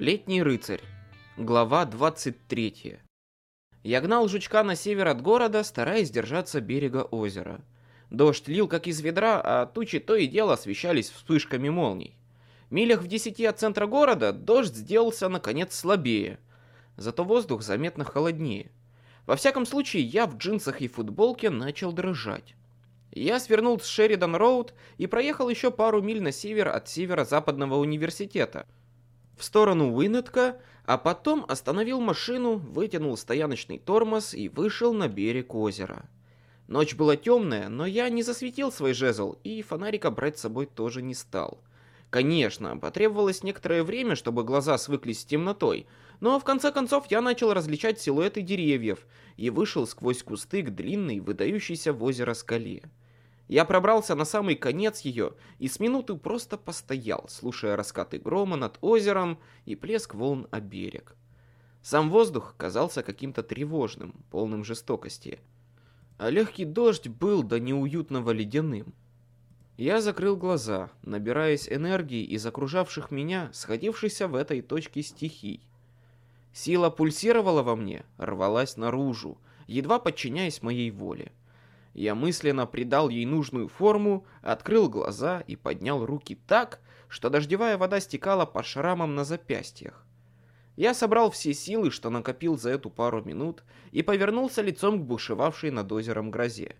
Летний рыцарь. Глава 23. Я гнал жучка на север от города, стараясь держаться берега озера. Дождь лил как из ведра, а тучи то и дело освещались вспышками молний. Милях в десяти от центра города дождь сделался, наконец, слабее. Зато воздух заметно холоднее. Во всяком случае, я в джинсах и футболке начал дрожать. Я свернул с Шеридан-Роуд и проехал еще пару миль на север от северо-западного университета. В сторону Уиннетка, а потом остановил машину, вытянул стояночный тормоз и вышел на берег озера. Ночь была темная, но я не засветил свой жезл и фонарика брать с собой тоже не стал. Конечно, потребовалось некоторое время, чтобы глаза свыклись с темнотой, но в конце концов я начал различать силуэты деревьев и вышел сквозь кусты к длинной, выдающейся в озеро скале. Я пробрался на самый конец ее и с минуту просто постоял, слушая раскаты грома над озером и плеск волн о берег. Сам воздух казался каким-то тревожным, полным жестокости. А легкий дождь был до неуютного ледяным. Я закрыл глаза, набираясь энергии из окружавших меня, сходившихся в этой точке стихий. Сила пульсировала во мне, рвалась наружу, едва подчиняясь моей воле. Я мысленно придал ей нужную форму, открыл глаза и поднял руки так, что дождевая вода стекала по шрамам на запястьях. Я собрал все силы, что накопил за эту пару минут, и повернулся лицом к бушевавшей над озером грозе.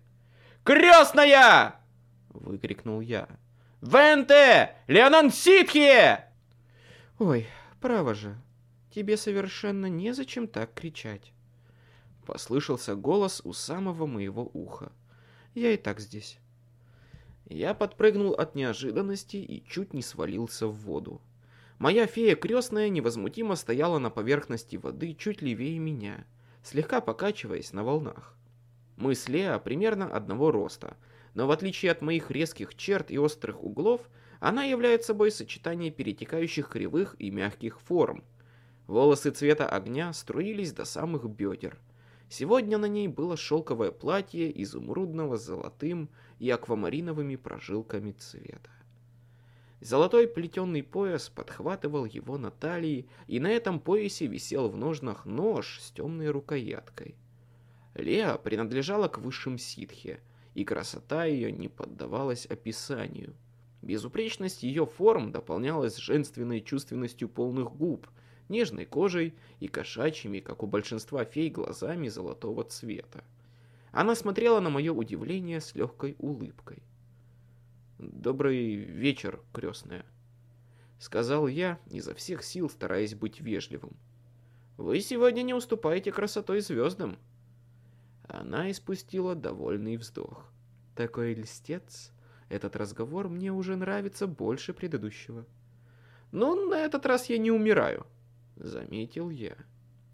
«Крестная!» — выкрикнул я. «Венте! Леонан Ситхи!» «Ой, право же, тебе совершенно незачем так кричать». Послышался голос у самого моего уха. Я и так здесь. Я подпрыгнул от неожиданности и чуть не свалился в воду. Моя фея крестная невозмутимо стояла на поверхности воды чуть левее меня, слегка покачиваясь на волнах. Мы с Лео примерно одного роста, но в отличие от моих резких черт и острых углов, она является собой сочетание перетекающих кривых и мягких форм. Волосы цвета огня струились до самых бедер – Сегодня на ней было шелковое платье изумрудного с золотым и аквамариновыми прожилками цвета. Золотой плетеный пояс подхватывал его на талии, и на этом поясе висел в ножнах нож с темной рукояткой. Леа принадлежала к высшим ситхе, и красота ее не поддавалась описанию. Безупречность ее форм дополнялась женственной чувственностью полных губ – нежной кожей и кошачьими, как у большинства фей, глазами золотого цвета. Она смотрела на мое удивление с легкой улыбкой. «Добрый вечер, крестная», — сказал я, изо всех сил стараясь быть вежливым. «Вы сегодня не уступаете красотой звездам». Она испустила довольный вздох. «Такой льстец. Этот разговор мне уже нравится больше предыдущего». «Ну, на этот раз я не умираю», Заметил я.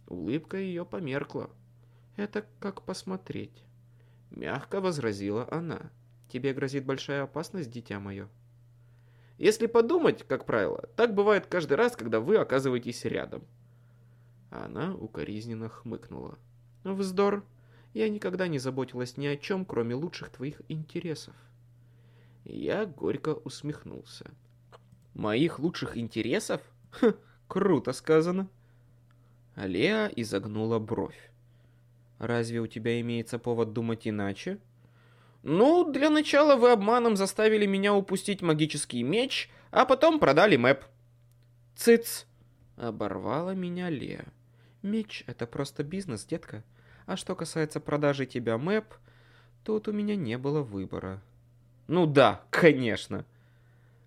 Улыбка ее померкла. Это как посмотреть. Мягко возразила она. Тебе грозит большая опасность, дитя мое. Если подумать, как правило, так бывает каждый раз, когда вы оказываетесь рядом. Она укоризненно хмыкнула. Вздор. Я никогда не заботилась ни о чем, кроме лучших твоих интересов. Я горько усмехнулся. Моих лучших интересов? Хм, Круто сказано. Леа изогнула бровь. Разве у тебя имеется повод думать иначе? Ну, для начала вы обманом заставили меня упустить магический меч, а потом продали мэп. Цыц! Оборвала меня Леа. Меч — это просто бизнес, детка. А что касается продажи тебя мэп, тут у меня не было выбора. Ну да, конечно.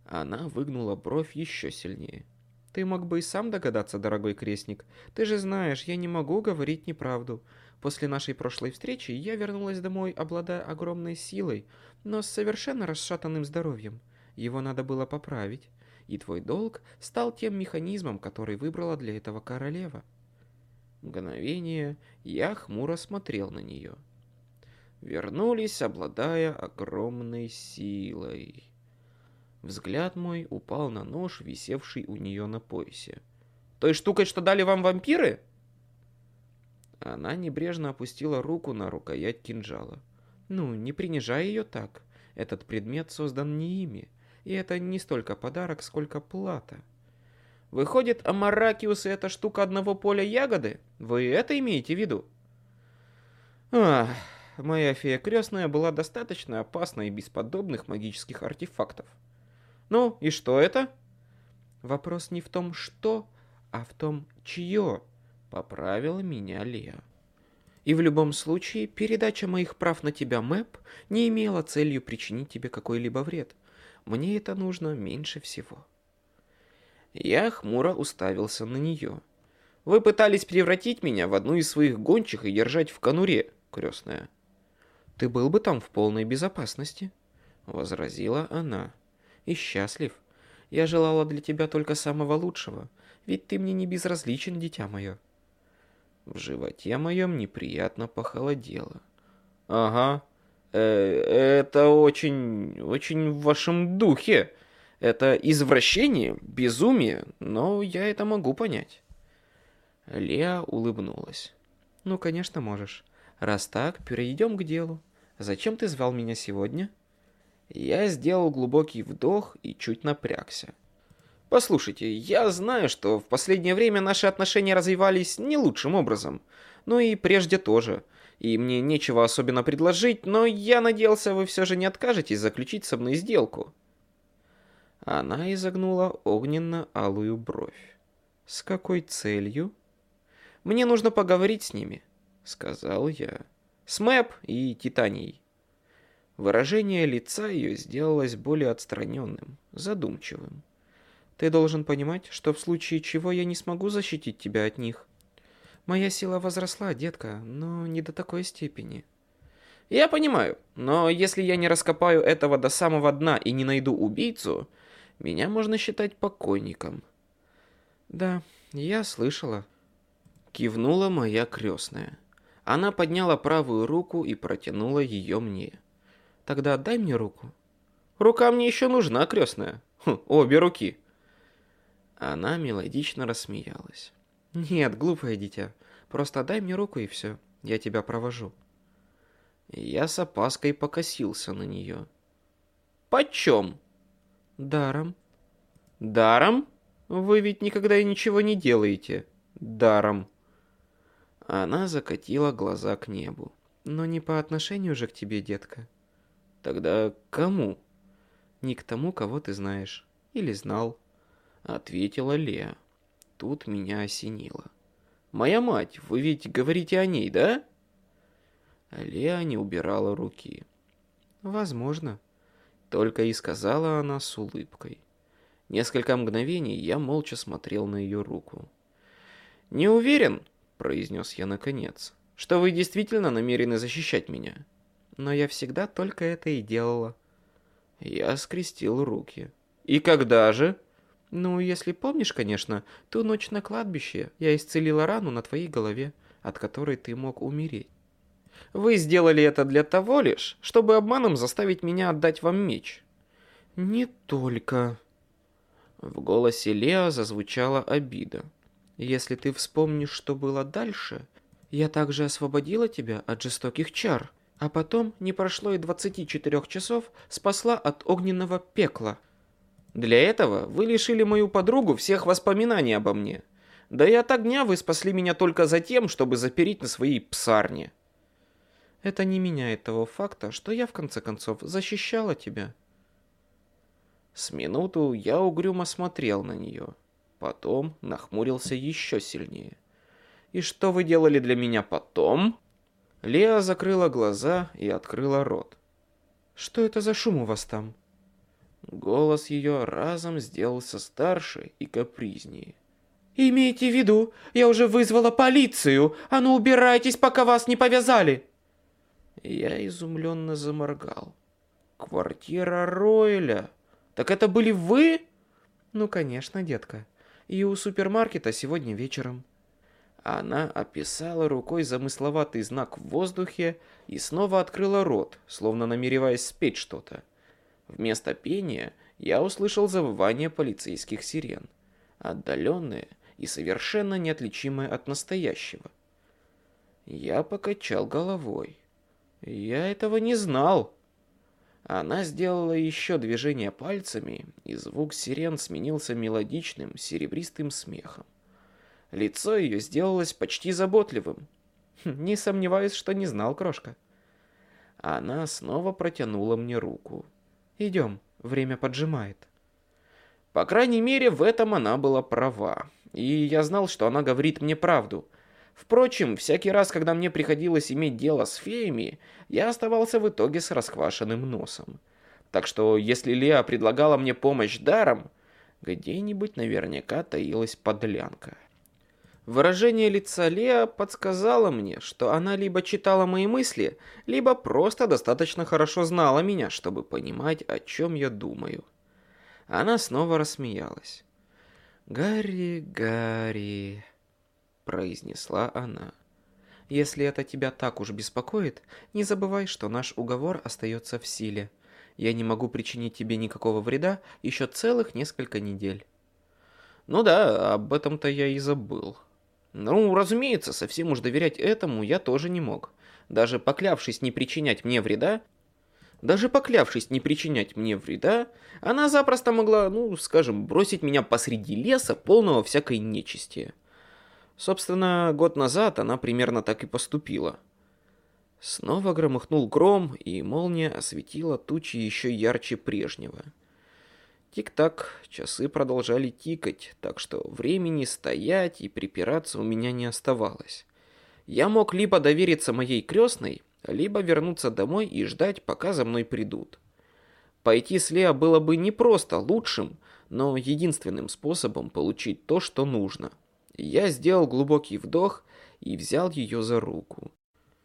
Она выгнула бровь еще сильнее. Ты мог бы и сам догадаться, дорогой крестник. Ты же знаешь, я не могу говорить неправду. После нашей прошлой встречи я вернулась домой, обладая огромной силой, но с совершенно расшатанным здоровьем. Его надо было поправить. И твой долг стал тем механизмом, который выбрала для этого королева. Мгновение я хмуро смотрел на нее. Вернулись, обладая огромной силой. Взгляд мой упал на нож, висевший у нее на поясе. «Той штукой, что дали вам вампиры?» Она небрежно опустила руку на рукоять кинжала. «Ну, не принижай ее так. Этот предмет создан не ими, и это не столько подарок, сколько плата». Выходит, амаракиус — это штука одного поля ягоды? Вы это имеете в виду? Ах, моя фея крестная была достаточно опасна и без подобных магических артефактов. Ну, и что это? Вопрос не в том, что, а в том, чье, поправила меня Леа. И в любом случае, передача моих прав на тебя, Мэп, не имела целью причинить тебе какой-либо вред. Мне это нужно меньше всего. Я хмуро уставился на нее. Вы пытались превратить меня в одну из своих гончих и держать в конуре, крестная. Ты был бы там в полной безопасности, возразила она. И счастлив. Я желала для тебя только самого лучшего, ведь ты мне не безразличен, дитя мое. В животе моем неприятно похолодело. Ага, э, это очень, очень в вашем духе. Это извращение, безумие, но я это могу понять. Леа улыбнулась. Ну, конечно, можешь. Раз так, перейдем к делу. Зачем ты звал меня сегодня? Я сделал глубокий вдох и чуть напрягся. Послушайте, я знаю, что в последнее время наши отношения развивались не лучшим образом. Ну и прежде тоже. И мне нечего особенно предложить, но я надеялся, вы все же не откажетесь заключить со мной сделку. Она изогнула огненно-алую бровь. «С какой целью?» «Мне нужно поговорить с ними», — сказал я. «С Мэп и Титанией». Выражение лица ее сделалось более отстраненным, задумчивым. «Ты должен понимать, что в случае чего я не смогу защитить тебя от них. Моя сила возросла, детка, но не до такой степени». «Я понимаю, но если я не раскопаю этого до самого дна и не найду убийцу, меня можно считать покойником. Да, я слышала. Кивнула моя крестная. Она подняла правую руку и протянула ее мне. Тогда дай мне руку. Рука мне еще нужна, крестная. Хм, обе руки. Она мелодично рассмеялась. Нет, глупое дитя. Просто дай мне руку и все. Я тебя провожу. Я с опаской покосился на нее. «Почем?» Даром. Даром? Вы ведь никогда и ничего не делаете. Даром. Она закатила глаза к небу. Но не по отношению же к тебе, детка. Тогда кому? Не к тому, кого ты знаешь. Или знал. Ответила Леа. Тут меня осенило. Моя мать, вы ведь говорите о ней, да? Леа не убирала руки. Возможно. Только и сказала она с улыбкой. Несколько мгновений я молча смотрел на ее руку. «Не уверен», — произнес я наконец, — «что вы действительно намерены защищать меня. Но я всегда только это и делала». Я скрестил руки. «И когда же?» «Ну, если помнишь, конечно, ту ночь на кладбище я исцелила рану на твоей голове, от которой ты мог умереть. Вы сделали это для того лишь, чтобы обманом заставить меня отдать вам меч. Не только. В голосе Лео зазвучала обида. Если ты вспомнишь, что было дальше, я также освободила тебя от жестоких чар, а потом, не прошло и 24 часов, спасла от огненного пекла. Для этого вы лишили мою подругу всех воспоминаний обо мне. Да и от огня вы спасли меня только за тем, чтобы запереть на своей псарне. Это не меняет того факта, что я в конце концов защищала тебя. С минуту я угрюмо смотрел на нее. Потом нахмурился еще сильнее. «И что вы делали для меня потом?» Леа закрыла глаза и открыла рот. «Что это за шум у вас там?» Голос ее разом сделался старше и капризнее. «Имейте в виду, я уже вызвала полицию! А ну убирайтесь, пока вас не повязали!» Я изумленно заморгал. «Квартира Ройля? Так это были вы?» «Ну, конечно, детка. И у супермаркета сегодня вечером». Она описала рукой замысловатый знак в воздухе и снова открыла рот, словно намереваясь спеть что-то. Вместо пения я услышал завывание полицейских сирен, отдаленные и совершенно неотличимые от настоящего. Я покачал головой. Я этого не знал. Она сделала еще движение пальцами, и звук сирен сменился мелодичным, серебристым смехом. Лицо ее сделалось почти заботливым. Хм, не сомневаюсь, что не знал, крошка. Она снова протянула мне руку. Идем, время поджимает. По крайней мере, в этом она была права. И я знал, что она говорит мне правду. Впрочем, всякий раз, когда мне приходилось иметь дело с феями, я оставался в итоге с расквашенным носом. Так что, если Леа предлагала мне помощь даром, где-нибудь наверняка таилась подлянка. Выражение лица Леа подсказало мне, что она либо читала мои мысли, либо просто достаточно хорошо знала меня, чтобы понимать, о чем я думаю. Она снова рассмеялась. «Гарри, Гарри», — произнесла она. «Если это тебя так уж беспокоит, не забывай, что наш уговор остается в силе. Я не могу причинить тебе никакого вреда еще целых несколько недель». «Ну да, об этом-то я и забыл». Ну, разумеется, совсем уж доверять этому я тоже не мог. Даже поклявшись не причинять мне вреда, даже поклявшись не причинять мне вреда, она запросто могла, ну, скажем, бросить меня посреди леса, полного всякой нечисти. Собственно, год назад она примерно так и поступила. Снова громыхнул гром, и молния осветила тучи еще ярче прежнего. Тик-так, часы продолжали тикать, так что времени стоять и припираться у меня не оставалось. Я мог либо довериться моей крестной, либо вернуться домой и ждать, пока за мной придут. Пойти с Лео было бы не просто лучшим, но единственным способом получить то, что нужно. Я сделал глубокий вдох и взял ее за руку.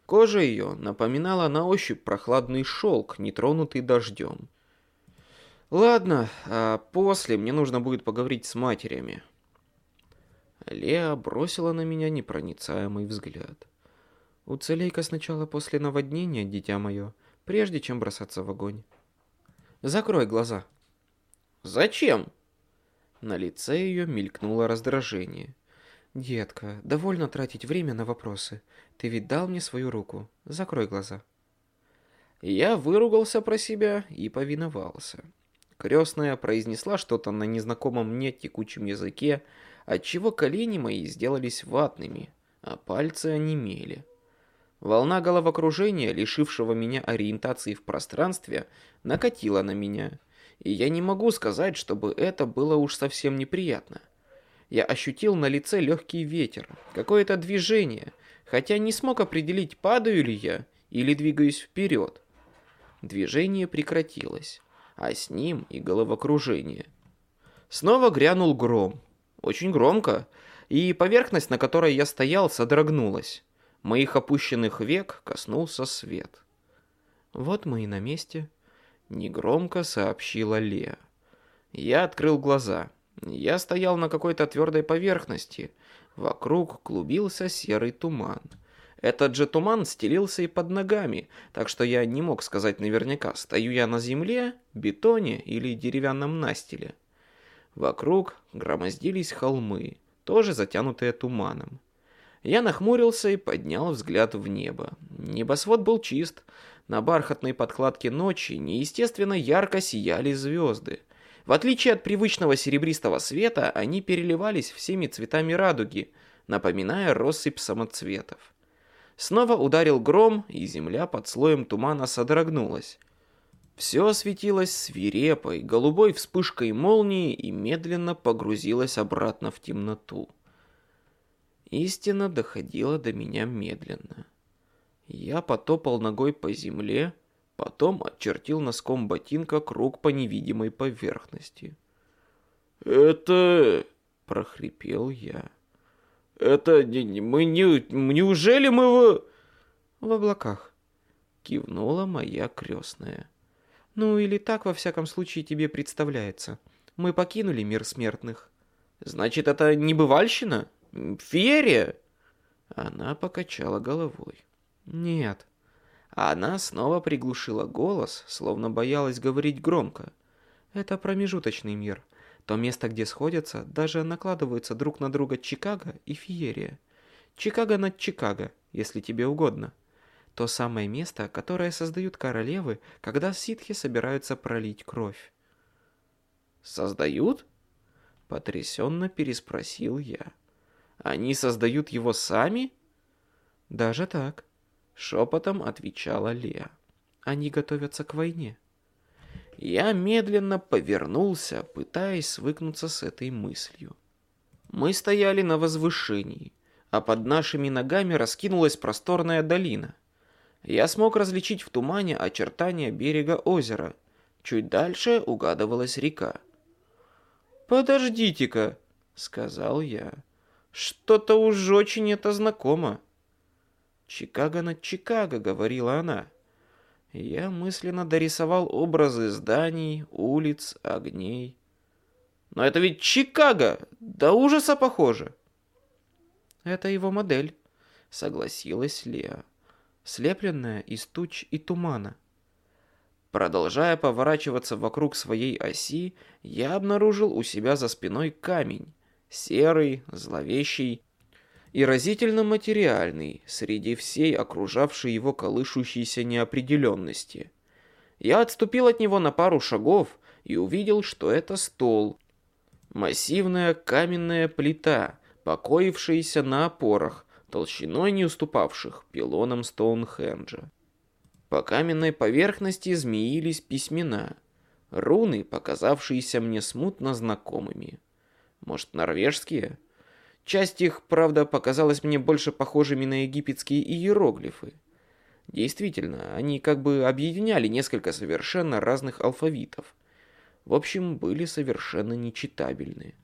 Кожа ее напоминала на ощупь прохладный шелк, не тронутый дождем. Ладно, а после мне нужно будет поговорить с матерями. Леа бросила на меня непроницаемый взгляд. Уцелей-ка сначала после наводнения, дитя мое, прежде чем бросаться в огонь. Закрой глаза. Зачем? На лице ее мелькнуло раздражение. Детка, довольно тратить время на вопросы. Ты ведь дал мне свою руку. Закрой глаза. Я выругался про себя и повиновался. Крестная произнесла что-то на незнакомом мне текучем языке, отчего колени мои сделались ватными, а пальцы онемели. Волна головокружения, лишившего меня ориентации в пространстве, накатила на меня, и я не могу сказать, чтобы это было уж совсем неприятно. Я ощутил на лице легкий ветер, какое-то движение, хотя не смог определить, падаю ли я или двигаюсь вперед. Движение прекратилось а с ним и головокружение. Снова грянул гром. Очень громко, и поверхность, на которой я стоял, содрогнулась. Моих опущенных век коснулся свет. «Вот мы и на месте», — негромко сообщила Леа. Я открыл глаза. Я стоял на какой-то твердой поверхности. Вокруг клубился серый туман — этот же туман стелился и под ногами, так что я не мог сказать наверняка, стою я на земле, бетоне или деревянном настиле. Вокруг громоздились холмы, тоже затянутые туманом. Я нахмурился и поднял взгляд в небо. Небосвод был чист. На бархатной подкладке ночи неестественно ярко сияли звезды. В отличие от привычного серебристого света, они переливались всеми цветами радуги, напоминая россыпь самоцветов. Снова ударил гром, и земля под слоем тумана содрогнулась. Все осветилось свирепой, голубой вспышкой молнии и медленно погрузилось обратно в темноту. Истина доходила до меня медленно. Я потопал ногой по земле, потом очертил носком ботинка круг по невидимой поверхности. «Это...» — прохрипел я. Это мы не... Неужели мы в... В облаках. Кивнула моя крестная. Ну или так во всяком случае тебе представляется. Мы покинули мир смертных. Значит, это небывальщина? Феерия? Она покачала головой. Нет. Она снова приглушила голос, словно боялась говорить громко. Это промежуточный мир. То место, где сходятся, даже накладываются друг на друга Чикаго и Фиерия. Чикаго над Чикаго, если тебе угодно. То самое место, которое создают королевы, когда ситхи собираются пролить кровь. «Создают?» — потрясенно переспросил я. «Они создают его сами?» «Даже так», — шепотом отвечала Леа. «Они готовятся к войне». Я медленно повернулся, пытаясь свыкнуться с этой мыслью. Мы стояли на возвышении, а под нашими ногами раскинулась просторная долина. Я смог различить в тумане очертания берега озера. Чуть дальше угадывалась река. «Подождите-ка», — сказал я. «Что-то уж очень это знакомо». «Чикаго над Чикаго», — говорила она. Я мысленно дорисовал образы зданий, улиц, огней. Но это ведь Чикаго! До ужаса похоже. Это его модель, согласилась Леа. Слепленная из туч и тумана. Продолжая поворачиваться вокруг своей оси, я обнаружил у себя за спиной камень. Серый, зловещий и разительно материальный среди всей окружавшей его колышущейся неопределенности. Я отступил от него на пару шагов и увидел, что это стол. Массивная каменная плита, покоившаяся на опорах, толщиной не уступавших пилонам Стоунхенджа. По каменной поверхности змеились письмена, руны, показавшиеся мне смутно знакомыми. Может, норвежские? Часть их, правда, показалась мне больше похожими на египетские иероглифы. Действительно, они как бы объединяли несколько совершенно разных алфавитов. В общем, были совершенно нечитабельны.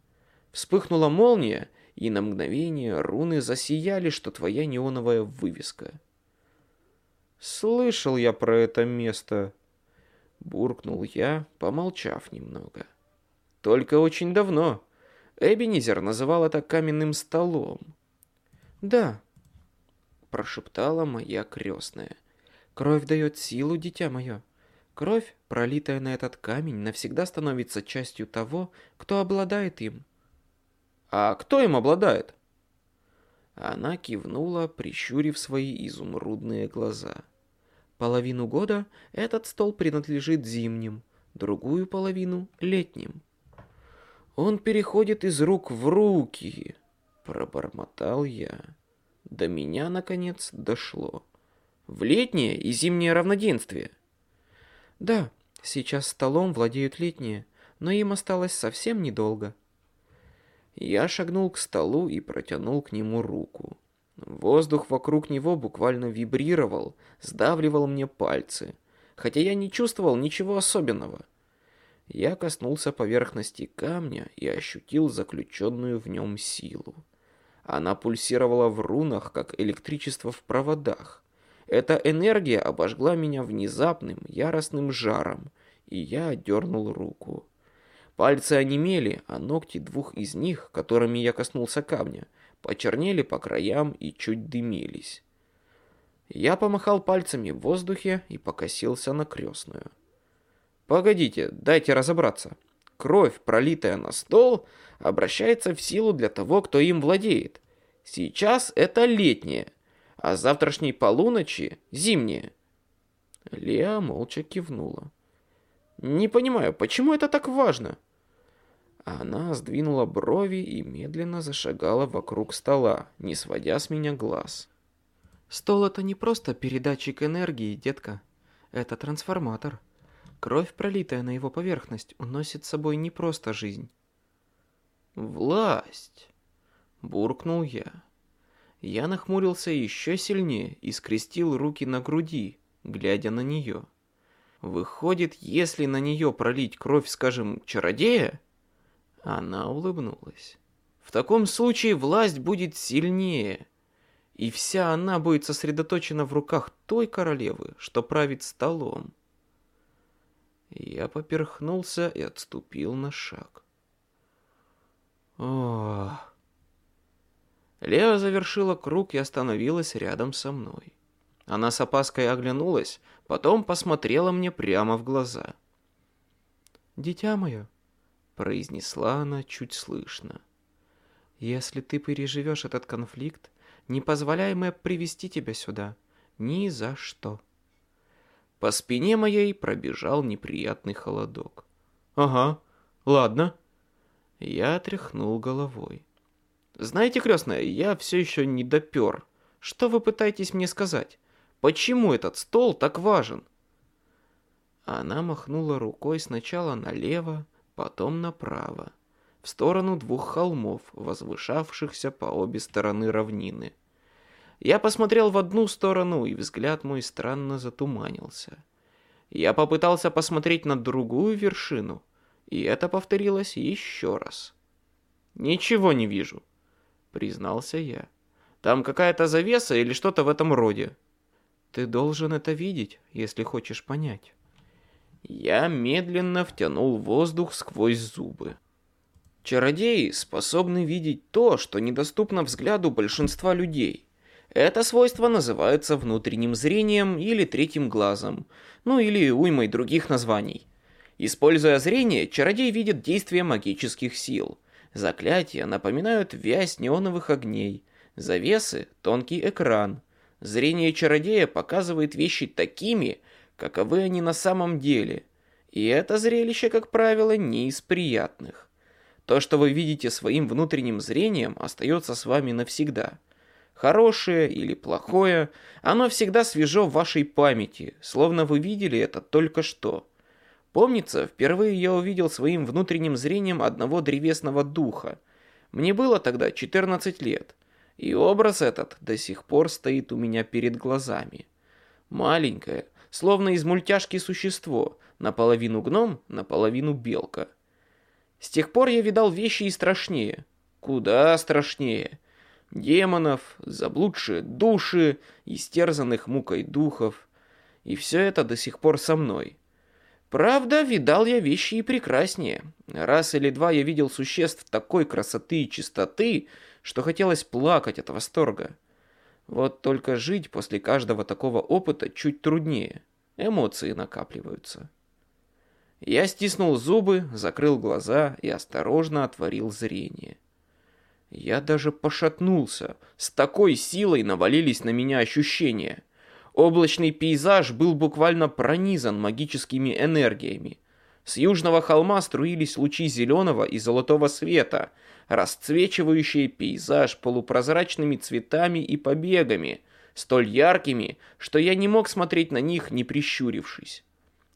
Вспыхнула молния, и на мгновение руны засияли, что твоя неоновая вывеска. «Слышал я про это место», — буркнул я, помолчав немного. «Только очень давно». Эбенизер называл это каменным столом. «Да», — прошептала моя крестная. «Кровь дает силу, дитя мое. Кровь, пролитая на этот камень, навсегда становится частью того, кто обладает им». «А кто им обладает?» Она кивнула, прищурив свои изумрудные глаза. «Половину года этот стол принадлежит зимним, другую половину — летним». Он переходит из рук в руки, пробормотал я. До меня, наконец, дошло. В летнее и зимнее равноденствие. Да, сейчас столом владеют летние, но им осталось совсем недолго. Я шагнул к столу и протянул к нему руку. Воздух вокруг него буквально вибрировал, сдавливал мне пальцы, хотя я не чувствовал ничего особенного. Я коснулся поверхности камня и ощутил заключенную в нем силу. Она пульсировала в рунах, как электричество в проводах. Эта энергия обожгла меня внезапным, яростным жаром, и я отдернул руку. Пальцы онемели, а ногти двух из них, которыми я коснулся камня, почернели по краям и чуть дымились. Я помахал пальцами в воздухе и покосился на крестную. Погодите, дайте разобраться. Кровь, пролитая на стол, обращается в силу для того, кто им владеет. Сейчас это летнее, а завтрашней полуночи зимнее. Леа молча кивнула. Не понимаю, почему это так важно? Она сдвинула брови и медленно зашагала вокруг стола, не сводя с меня глаз. Стол это не просто передатчик энергии, детка. Это трансформатор. Кровь, пролитая на его поверхность, уносит с собой не просто жизнь. «Власть!» – буркнул я. Я нахмурился еще сильнее и скрестил руки на груди, глядя на нее. Выходит, если на нее пролить кровь, скажем, чародея? Она улыбнулась. В таком случае власть будет сильнее, и вся она будет сосредоточена в руках той королевы, что правит столом. Я поперхнулся и отступил на шаг. О. Лео завершила круг и остановилась рядом со мной. Она с опаской оглянулась, потом посмотрела мне прямо в глаза. «Дитя мое», — произнесла она чуть слышно, — «если ты переживешь этот конфликт, не позволяй мне привести тебя сюда. Ни за что. По спине моей пробежал неприятный холодок. Ага, ладно. Я тряхнул головой. Знаете, крестная, я все еще не допер. Что вы пытаетесь мне сказать? Почему этот стол так важен? Она махнула рукой сначала налево, потом направо, в сторону двух холмов, возвышавшихся по обе стороны равнины. Я посмотрел в одну сторону, и взгляд мой странно затуманился. Я попытался посмотреть на другую вершину, и это повторилось еще раз. «Ничего не вижу», — признался я. «Там какая-то завеса или что-то в этом роде». «Ты должен это видеть, если хочешь понять». Я медленно втянул воздух сквозь зубы. Чародеи способны видеть то, что недоступно взгляду большинства людей. Это свойство называется внутренним зрением или третьим глазом, ну или уймой других названий. Используя зрение, чародей видит действия магических сил. Заклятия напоминают вязь неоновых огней, завесы – тонкий экран. Зрение чародея показывает вещи такими, каковы они на самом деле. И это зрелище, как правило, не из приятных. То, что вы видите своим внутренним зрением, остается с вами навсегда. Хорошее или плохое, оно всегда свежо в вашей памяти, словно вы видели это только что. Помнится, впервые я увидел своим внутренним зрением одного древесного духа. Мне было тогда 14 лет, и образ этот до сих пор стоит у меня перед глазами. Маленькое, словно из мультяшки существо, наполовину гном, наполовину белка. С тех пор я видал вещи и страшнее. Куда страшнее. Демонов, заблудшие души, истерзанных мукой духов. И все это до сих пор со мной. Правда, видал я вещи и прекраснее. Раз или два я видел существ такой красоты и чистоты, что хотелось плакать от восторга. Вот только жить после каждого такого опыта чуть труднее. Эмоции накапливаются. Я стиснул зубы, закрыл глаза и осторожно отворил зрение. Я даже пошатнулся. С такой силой навалились на меня ощущения. Облачный пейзаж был буквально пронизан магическими энергиями. С южного холма струились лучи зеленого и золотого света, расцвечивающие пейзаж полупрозрачными цветами и побегами, столь яркими, что я не мог смотреть на них, не прищурившись.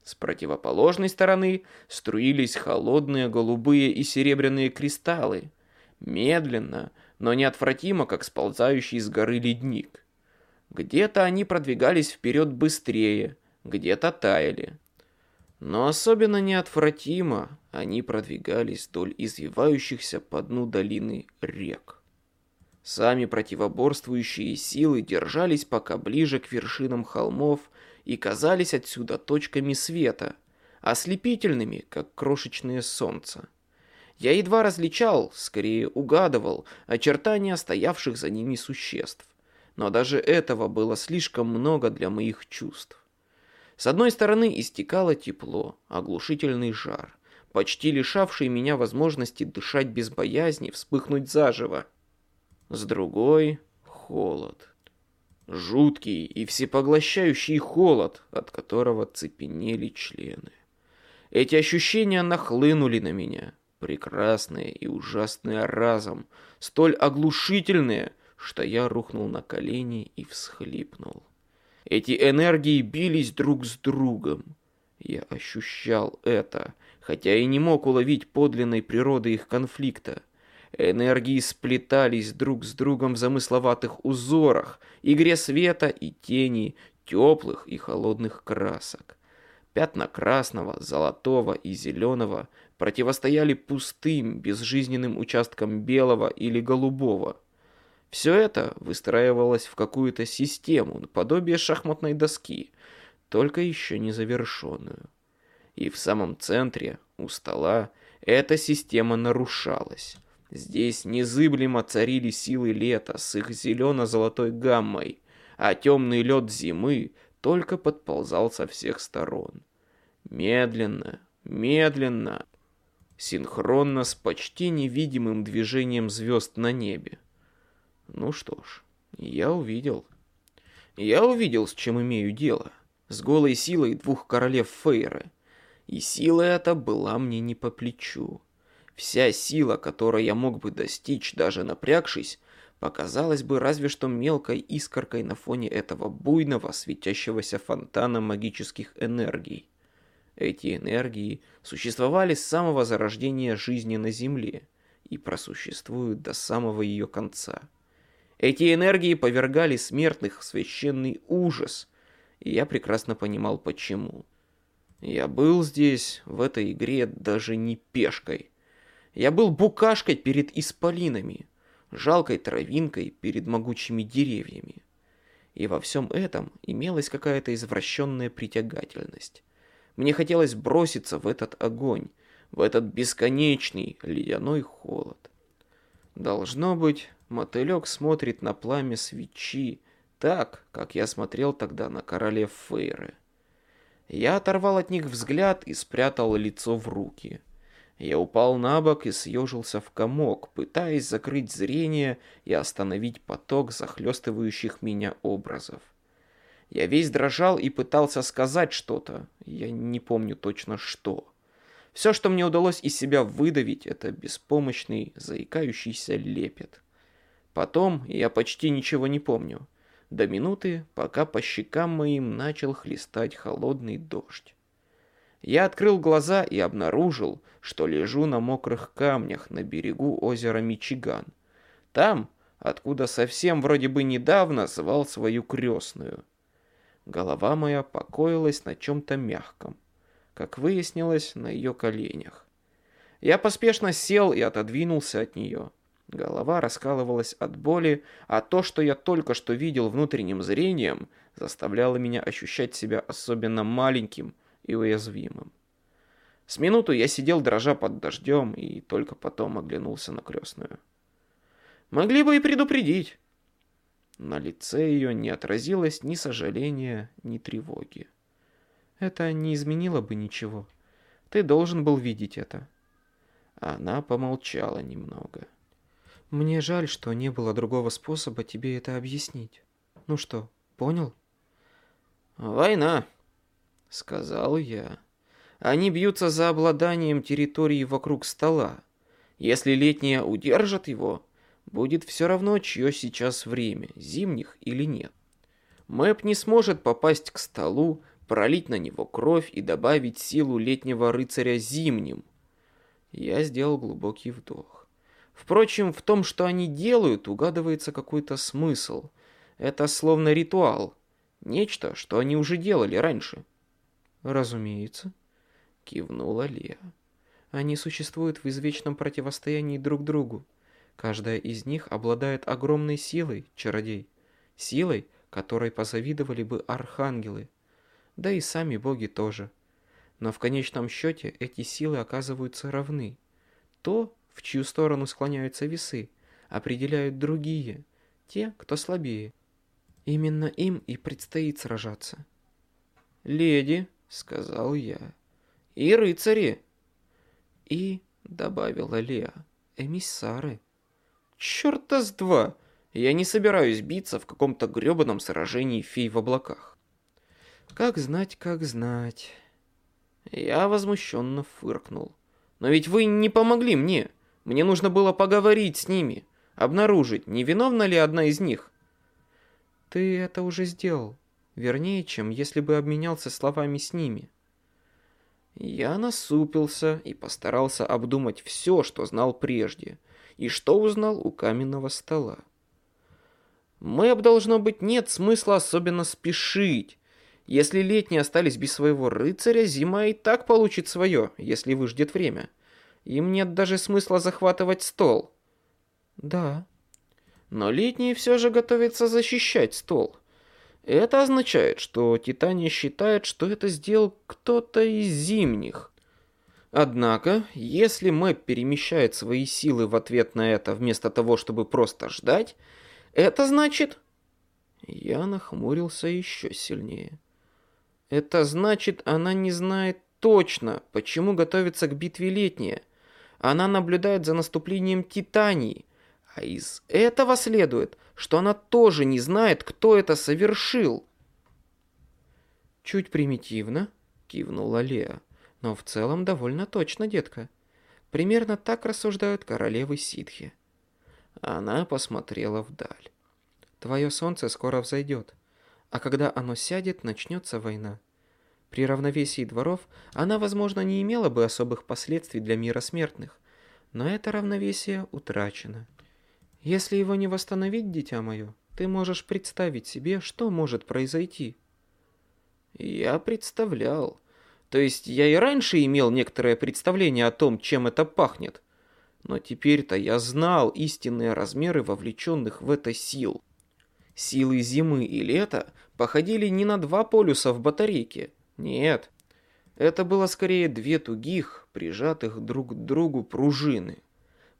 С противоположной стороны струились холодные голубые и серебряные кристаллы, медленно, но неотвратимо, как сползающий с горы ледник. Где-то они продвигались вперед быстрее, где-то таяли. Но особенно неотвратимо они продвигались вдоль извивающихся по дну долины рек. Сами противоборствующие силы держались пока ближе к вершинам холмов и казались отсюда точками света, ослепительными, как крошечное солнце. Я едва различал, скорее угадывал, очертания стоявших за ними существ. Но даже этого было слишком много для моих чувств. С одной стороны истекало тепло, оглушительный жар, почти лишавший меня возможности дышать без боязни, вспыхнуть заживо. С другой — холод. Жуткий и всепоглощающий холод, от которого цепенели члены. Эти ощущения нахлынули на меня, прекрасные и ужасные разом, столь оглушительные, что я рухнул на колени и всхлипнул. Эти энергии бились друг с другом. Я ощущал это, хотя и не мог уловить подлинной природы их конфликта. Энергии сплетались друг с другом в замысловатых узорах, игре света и тени, теплых и холодных красок. Пятна красного, золотого и зеленого противостояли пустым, безжизненным участкам белого или голубого. Все это выстраивалось в какую-то систему, подобие шахматной доски, только еще не завершенную. И в самом центре, у стола, эта система нарушалась. Здесь незыблемо царили силы лета с их зелено-золотой гаммой, а темный лед зимы только подползал со всех сторон. Медленно, медленно, синхронно с почти невидимым движением звезд на небе. Ну что ж, я увидел. Я увидел, с чем имею дело. С голой силой двух королев Фейры. И сила эта была мне не по плечу. Вся сила, которой я мог бы достичь, даже напрягшись, показалась бы разве что мелкой искоркой на фоне этого буйного, светящегося фонтана магических энергий. Эти энергии существовали с самого зарождения жизни на Земле и просуществуют до самого ее конца. Эти энергии повергали смертных в священный ужас, и я прекрасно понимал почему. Я был здесь, в этой игре, даже не пешкой. Я был букашкой перед исполинами, жалкой травинкой перед могучими деревьями. И во всем этом имелась какая-то извращенная притягательность. Мне хотелось броситься в этот огонь, в этот бесконечный ледяной холод. Должно быть, мотылек смотрит на пламя свечи так, как я смотрел тогда на королев Фейры. Я оторвал от них взгляд и спрятал лицо в руки. Я упал на бок и съежился в комок, пытаясь закрыть зрение и остановить поток захлестывающих меня образов. Я весь дрожал и пытался сказать что-то, я не помню точно что. Все, что мне удалось из себя выдавить, это беспомощный, заикающийся лепет. Потом я почти ничего не помню. До минуты, пока по щекам моим начал хлестать холодный дождь. Я открыл глаза и обнаружил, что лежу на мокрых камнях на берегу озера Мичиган. Там, откуда совсем вроде бы недавно звал свою крестную. Голова моя покоилась на чем-то мягком, как выяснилось, на ее коленях. Я поспешно сел и отодвинулся от нее. Голова раскалывалась от боли, а то, что я только что видел внутренним зрением, заставляло меня ощущать себя особенно маленьким и уязвимым. С минуту я сидел дрожа под дождем и только потом оглянулся на крестную. Могли бы и предупредить. На лице ее не отразилось ни сожаления, ни тревоги. Это не изменило бы ничего. Ты должен был видеть это. Она помолчала немного. Мне жаль, что не было другого способа тебе это объяснить. Ну что, понял? Война, сказал я. Они бьются за обладанием территории вокруг стола. Если летние удержат его, будет все равно, чье сейчас время, зимних или нет. Мэп не сможет попасть к столу, пролить на него кровь и добавить силу летнего рыцаря зимним. Я сделал глубокий вдох. Впрочем, в том, что они делают, угадывается какой-то смысл. Это словно ритуал. Нечто, что они уже делали раньше. Разумеется, кивнула Леа. Они существуют в извечном противостоянии друг другу. Каждая из них обладает огромной силой, чародей. Силой, которой позавидовали бы архангелы. Да и сами боги тоже. Но в конечном счете эти силы оказываются равны. То, в чью сторону склоняются весы, определяют другие, те, кто слабее. Именно им и предстоит сражаться. «Леди», — сказал я, — «и рыцари». «И», — добавила Леа, — «эмиссары». Чёрта с два! Я не собираюсь биться в каком-то грёбаном сражении фей в облаках. Как знать, как знать. Я возмущенно фыркнул. Но ведь вы не помогли мне. Мне нужно было поговорить с ними, обнаружить, не виновна ли одна из них. Ты это уже сделал. Вернее, чем если бы обменялся словами с ними. Я насупился и постарался обдумать все, что знал прежде, и что узнал у каменного стола. Мэб, должно быть, нет смысла особенно спешить. Если летние остались без своего рыцаря, зима и так получит свое, если выждет время. Им нет даже смысла захватывать стол. Да. Но летние все же готовятся защищать стол. Это означает, что Титания считает, что это сделал кто-то из зимних. Однако, если Мэп перемещает свои силы в ответ на это, вместо того, чтобы просто ждать, это значит... Я нахмурился еще сильнее. Это значит, она не знает точно, почему готовится к битве летняя. Она наблюдает за наступлением Титании, А из этого следует, что она тоже не знает, кто это совершил. Чуть примитивно, кивнула Леа, но в целом довольно точно, детка. Примерно так рассуждают королевы ситхи. Она посмотрела вдаль. Твое солнце скоро взойдет, а когда оно сядет, начнется война. При равновесии дворов она, возможно, не имела бы особых последствий для мира смертных, но это равновесие утрачено. Если его не восстановить, дитя мое, ты можешь представить себе, что может произойти. Я представлял. То есть я и раньше имел некоторое представление о том, чем это пахнет. Но теперь-то я знал истинные размеры вовлеченных в это сил. Силы зимы и лета походили не на два полюса в батарейке. Нет, это было скорее две тугих, прижатых друг к другу пружины.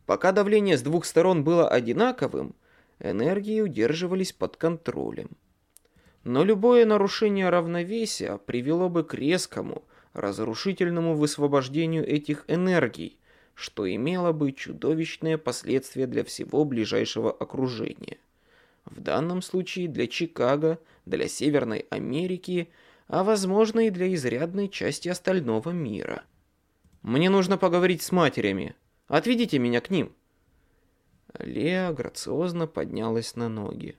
Пока давление с двух сторон было одинаковым, энергии удерживались под контролем. Но любое нарушение равновесия привело бы к резкому, разрушительному высвобождению этих энергий, что имело бы чудовищные последствия для всего ближайшего окружения. В данном случае для Чикаго, для Северной Америки, а возможно и для изрядной части остального мира. Мне нужно поговорить с матерями. Отведите меня к ним. Леа грациозно поднялась на ноги.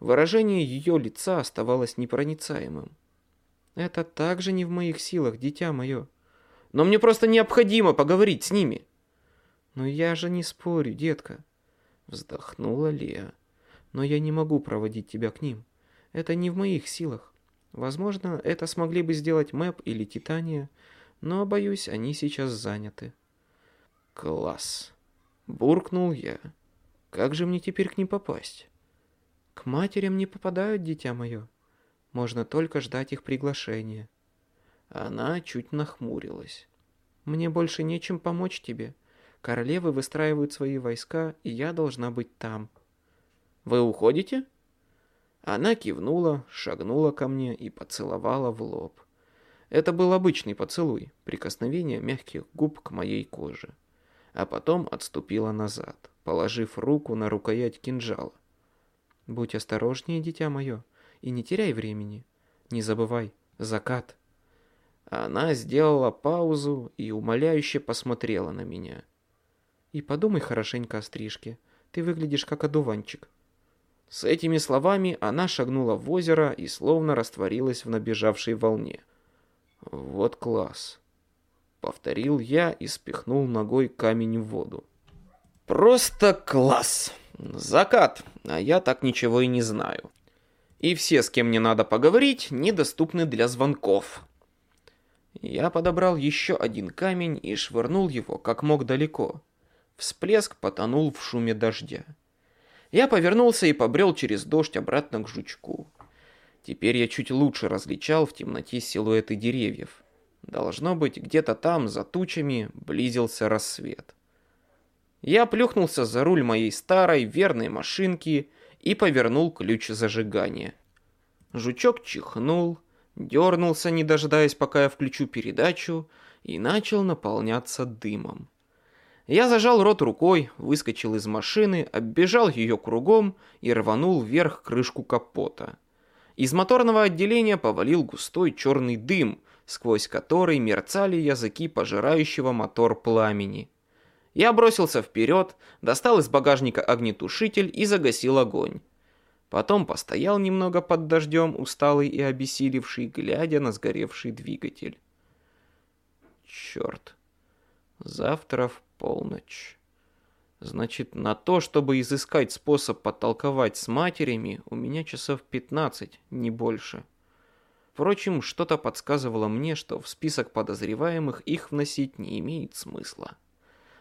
Выражение ее лица оставалось непроницаемым. «Это также не в моих силах, дитя мое. Но мне просто необходимо поговорить с ними». «Но я же не спорю, детка», — вздохнула Леа. «Но я не могу проводить тебя к ним. Это не в моих силах. Возможно, это смогли бы сделать Мэп или Титания, но, боюсь, они сейчас заняты». «Класс!» — буркнул я. «Как же мне теперь к ним попасть?» К матерям не попадают, дитя мое. Можно только ждать их приглашения. Она чуть нахмурилась. Мне больше нечем помочь тебе. Королевы выстраивают свои войска, и я должна быть там. Вы уходите? Она кивнула, шагнула ко мне и поцеловала в лоб. Это был обычный поцелуй, прикосновение мягких губ к моей коже. А потом отступила назад, положив руку на рукоять кинжала. Будь осторожнее, дитя мое, и не теряй времени. Не забывай, закат. Она сделала паузу и умоляюще посмотрела на меня. И подумай хорошенько о стрижке. Ты выглядишь как одуванчик. С этими словами она шагнула в озеро и словно растворилась в набежавшей волне. Вот класс. Повторил я и спихнул ногой камень в воду. Просто класс! Закат, а я так ничего и не знаю. И все, с кем мне надо поговорить, недоступны для звонков. Я подобрал еще один камень и швырнул его как мог далеко. Всплеск потонул в шуме дождя. Я повернулся и побрел через дождь обратно к жучку. Теперь я чуть лучше различал в темноте силуэты деревьев. Должно быть, где-то там, за тучами, близился рассвет. Я плюхнулся за руль моей старой верной машинки и повернул ключ зажигания. Жучок чихнул, дернулся, не дожидаясь, пока я включу передачу, и начал наполняться дымом. Я зажал рот рукой, выскочил из машины, оббежал ее кругом и рванул вверх крышку капота. Из моторного отделения повалил густой черный дым, сквозь который мерцали языки пожирающего мотор пламени. Я бросился вперед, достал из багажника огнетушитель и загасил огонь. Потом постоял немного под дождем, усталый и обессилевший, глядя на сгоревший двигатель. Черт. Завтра в полночь. Значит, на то, чтобы изыскать способ подтолковать с матерями, у меня часов 15, не больше. Впрочем, что-то подсказывало мне, что в список подозреваемых их вносить не имеет смысла.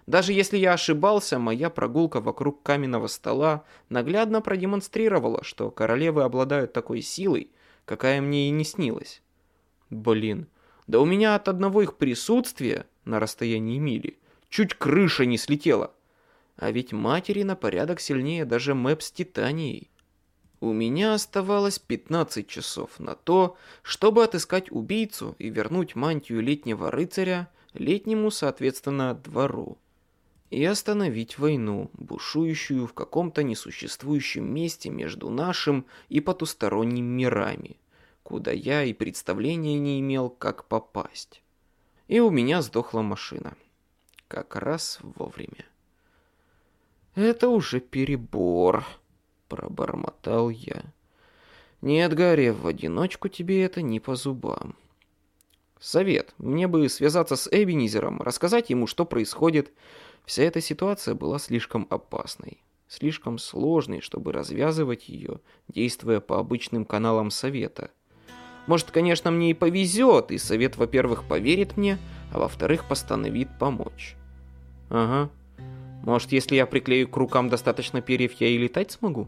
Даже если я ошибался, моя прогулка вокруг каменного стола наглядно продемонстрировала, что королевы обладают такой силой, какая мне и не снилась. Блин, да у меня от одного их присутствия на расстоянии мили чуть крыша не слетела. А ведь матери на порядок сильнее даже Мэп с Титанией. У меня оставалось 15 часов на то, чтобы отыскать убийцу и вернуть мантию летнего рыцаря летнему, соответственно, двору. И остановить войну, бушующую в каком-то несуществующем месте между нашим и потусторонним мирами, куда я и представления не имел, как попасть. И у меня сдохла машина. Как раз вовремя. «Это уже перебор», — пробормотал я. «Нет, Гарри, в одиночку тебе это не по зубам». Совет. Мне бы связаться с Эбенизером, рассказать ему, что происходит. Вся эта ситуация была слишком опасной, слишком сложной, чтобы развязывать ее, действуя по обычным каналам Совета. Может, конечно, мне и повезет, и Совет, во-первых, поверит мне, а во-вторых, постановит помочь. Ага. Может, если я приклею к рукам достаточно перьев, я и летать смогу?